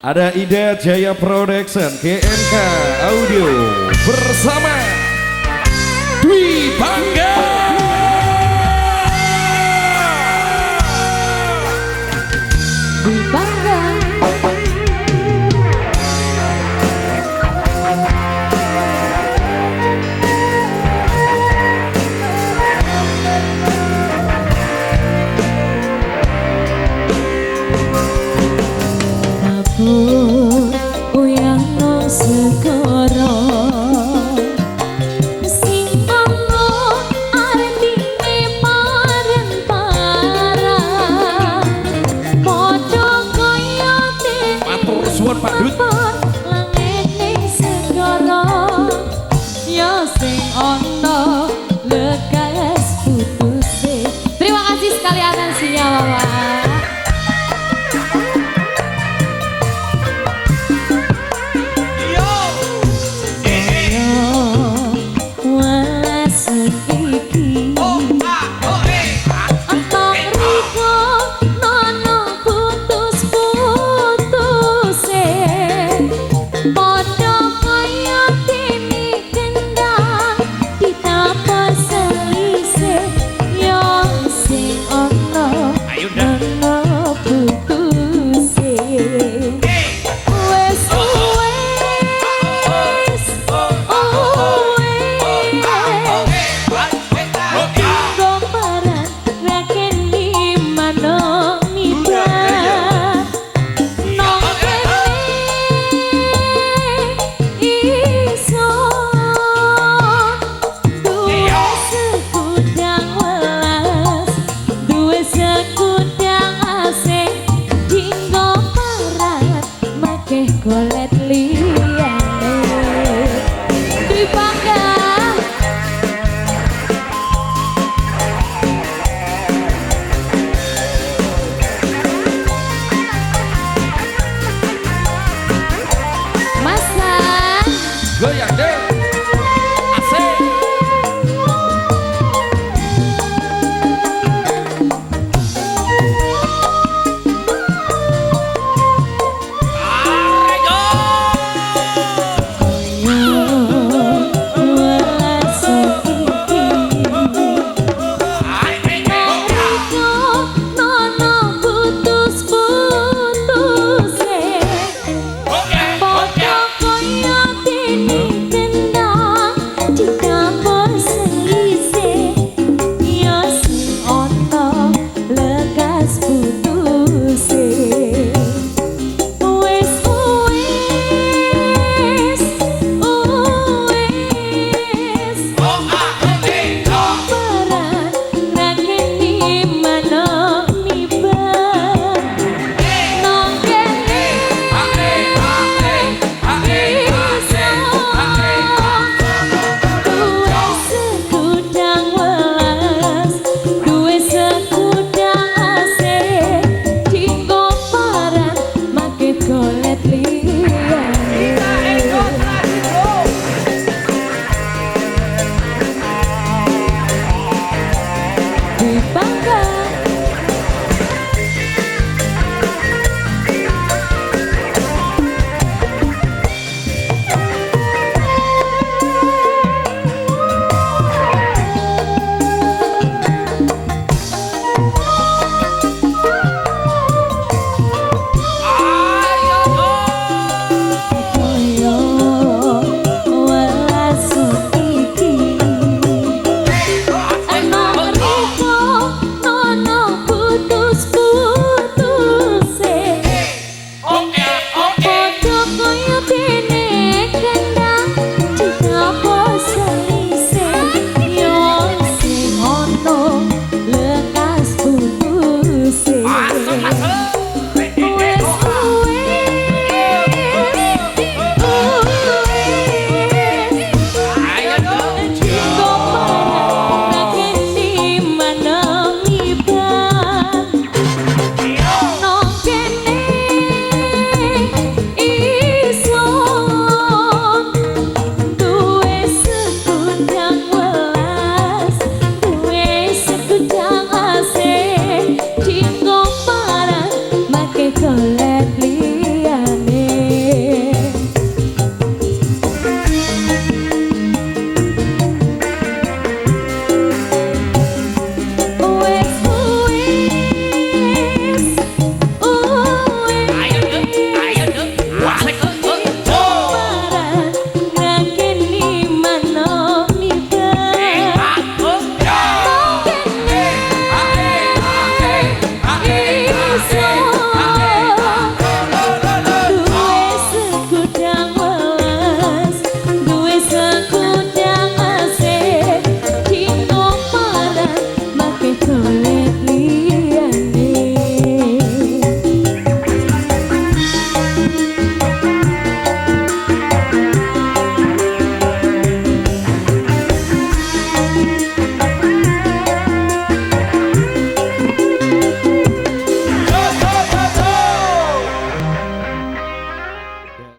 Ada Ida Jaya Production GNK Audio bersama Dwi Bangga. Dwi Bangga. suwun Pak Dut.